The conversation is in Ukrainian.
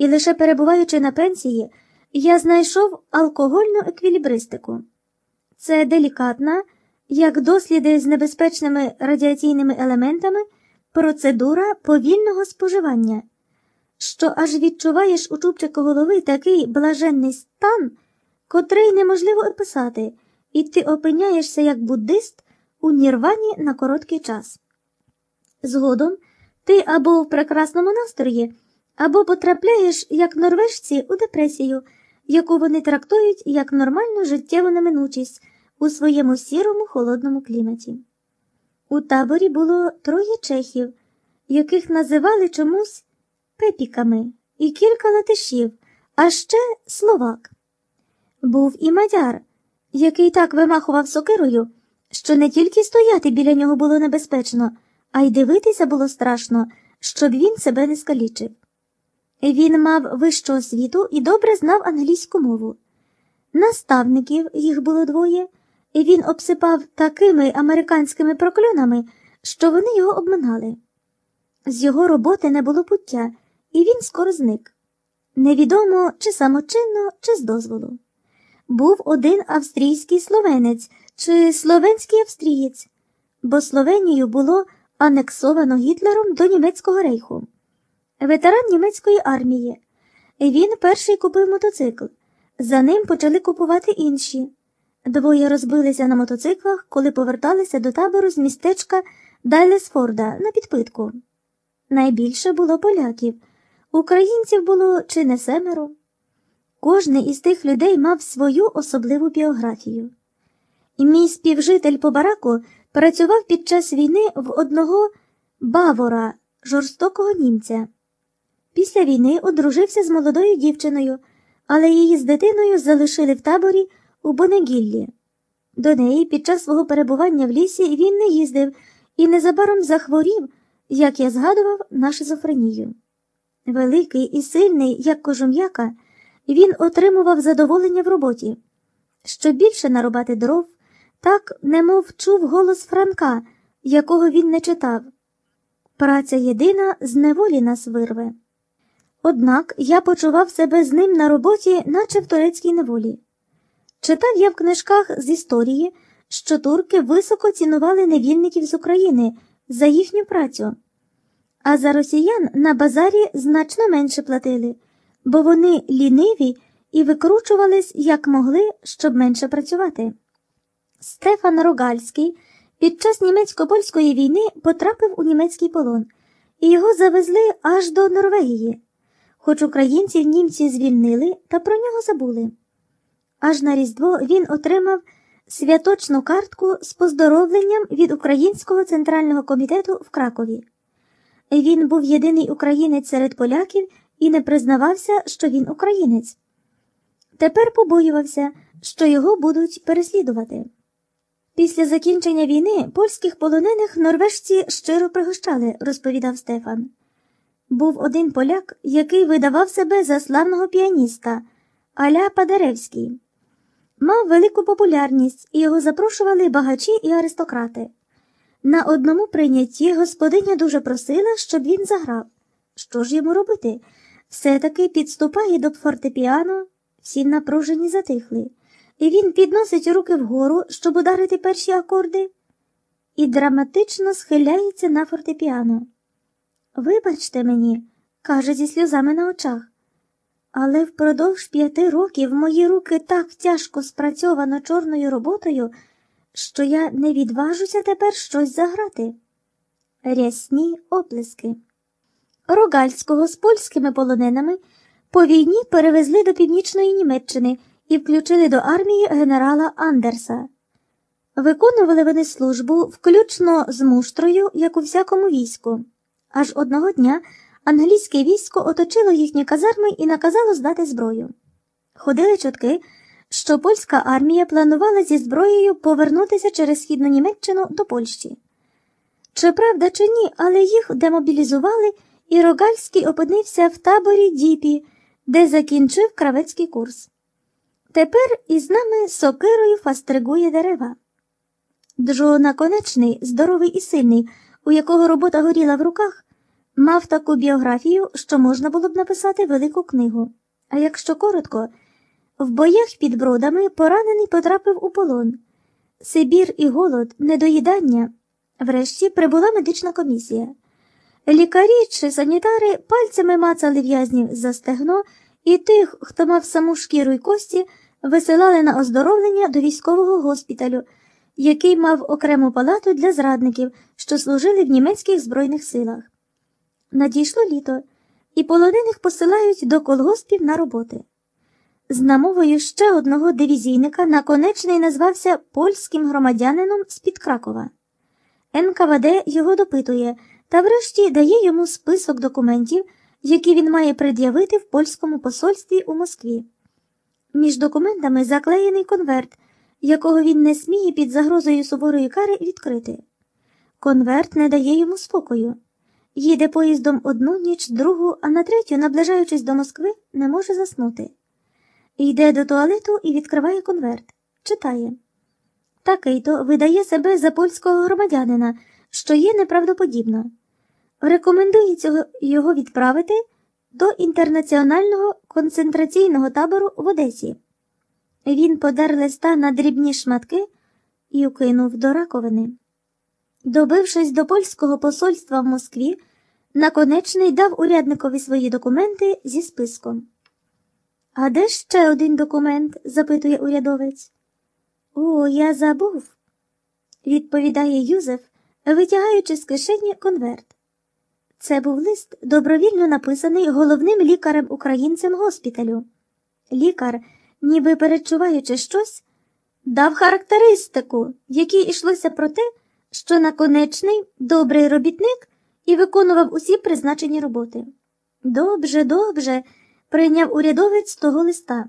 і лише перебуваючи на пенсії, я знайшов алкогольну еквілібристику. Це делікатна, як досліди з небезпечними радіаційними елементами, процедура повільного споживання, що аж відчуваєш у чубчику голови такий блаженний стан, котрий неможливо описати, і ти опиняєшся як буддист у нірвані на короткий час. Згодом ти або в прекрасному настрої, або потрапляєш, як норвежці, у депресію, яку вони трактують як нормальну життєву неминучість у своєму сірому холодному кліматі. У таборі було троє чехів, яких називали чомусь пепіками, і кілька латишів, а ще словак. Був і мадяр, який так вимахував сокирою, що не тільки стояти біля нього було небезпечно, а й дивитися було страшно, щоб він себе не скалічив. Він мав вищу освіту і добре знав англійську мову. Наставників їх було двоє, і він обсипав такими американськими прокльонами, що вони його обминали. З його роботи не було пуття, і він скоро зник. Невідомо, чи самочинно, чи з дозволу. Був один австрійський словенець чи словенський австрієць, бо Словенію було анексовано Гітлером до німецького рейху. Ветеран німецької армії. Він перший купив мотоцикл. За ним почали купувати інші. Двоє розбилися на мотоциклах, коли поверталися до табору з містечка Дайлесфорда на підпитку. Найбільше було поляків, українців було чи не семеро. Кожний із тих людей мав свою особливу біографію. Мій співжитель по бараку працював під час війни в одного бавора, жорстокого німця. Після війни одружився з молодою дівчиною, але її з дитиною залишили в таборі у Бонегіллі. До неї під час свого перебування в лісі він не їздив і незабаром захворів, як я згадував, на шизофренію. Великий і сильний, як кожум'яка, він отримував задоволення в роботі. Що більше нарубати дров, так немов чув голос Франка, якого він не читав. Праця єдина з неволі нас вирве. Однак я почував себе з ним на роботі, наче в турецькій неволі. Читав я в книжках з історії, що турки високо цінували невільників з України за їхню працю, а за росіян на базарі значно менше платили, бо вони ліниві і викручувались як могли, щоб менше працювати. Стефан Рогальський під час німецько польської війни потрапив у німецький полон, і його завезли аж до Норвегії, хоч українців німці звільнили та про нього забули. Аж на Різдво він отримав святочну картку з поздоровленням від Українського центрального комітету в Кракові. Він був єдиний українець серед поляків і не признавався, що він українець. Тепер побоювався, що його будуть переслідувати. Після закінчення війни польських полонених норвежці щиро пригощали, розповідав Стефан. Був один поляк, який видавав себе за славного піаніста Аля Падаревський. Мав велику популярність і його запрошували багачі і аристократи. На одному прийнятті господиня дуже просила, щоб він заграв. Що ж йому робити? Все-таки підступає до фортепіано, всі напружені затихли, і він підносить руки вгору, щоб ударити перші акорди, і драматично схиляється на фортепіано. Вибачте мені, каже зі сльозами на очах. Але впродовж п'яти років мої руки так тяжко спрацьовано чорною роботою, що я не відважуся тепер щось заграти. Рясні оплески. Рогальського з польськими полоненими по війні перевезли до північної Німеччини і включили до армії генерала Андерса. Виконували вони службу включно з муштрою, як у всякому війську. Аж одного дня англійське військо оточило їхні казарми і наказало здати зброю. Ходили чутки, що польська армія планувала зі зброєю повернутися через східну Німеччину до Польщі. Чи правда, чи ні, але їх демобілізували, і Рогальський опинився в таборі Діпі, де закінчив кравецький курс. Тепер із нами сокирою фастригує дерева. Джо наконечний, здоровий і сильний, у якого робота горіла в руках Мав таку біографію, що можна було б написати велику книгу. А якщо коротко, в боях під бродами поранений потрапив у полон. Сибір і голод, недоїдання. Врешті прибула медична комісія. Лікарі чи санітари пальцями мацали в'язнів за стегно, і тих, хто мав саму шкіру й кості, висилали на оздоровлення до військового госпіталю, який мав окрему палату для зрадників, що служили в німецьких збройних силах. Надійшло літо, і полонених посилають до колгоспів на роботи. З намовою ще одного дивізійника наконечний назвався польським громадянином з-під Кракова. НКВД його допитує та врешті дає йому список документів, які він має пред'явити в польському посольстві у Москві. Між документами заклеєний конверт, якого він не сміє під загрозою суворої кари відкрити. Конверт не дає йому спокою. Їде поїздом одну ніч, другу, а на третю, наближаючись до Москви, не може заснути. Йде до туалету і відкриває конверт. Читає. Такий то видає себе за польського громадянина, що є неправдоподібно. Рекомендує цього його відправити до інтернаціонального концентраційного табору в Одесі. Він подар листа на дрібні шматки і укинув до раковини. Добившись до польського посольства в Москві, наконечний дав урядникові свої документи зі списком. А де ще один документ? запитує урядовець. О, я забув, відповідає Юзеф, витягаючи з кишені конверт. Це був лист, добровільно написаний головним лікарем-українцем госпіталю. Лікар, ніби перечуваючи щось, дав характеристику, в якій йшлося про те, що наконечний добрий робітник і виконував усі призначені роботи. Добре, добре, прийняв урядовець того листа.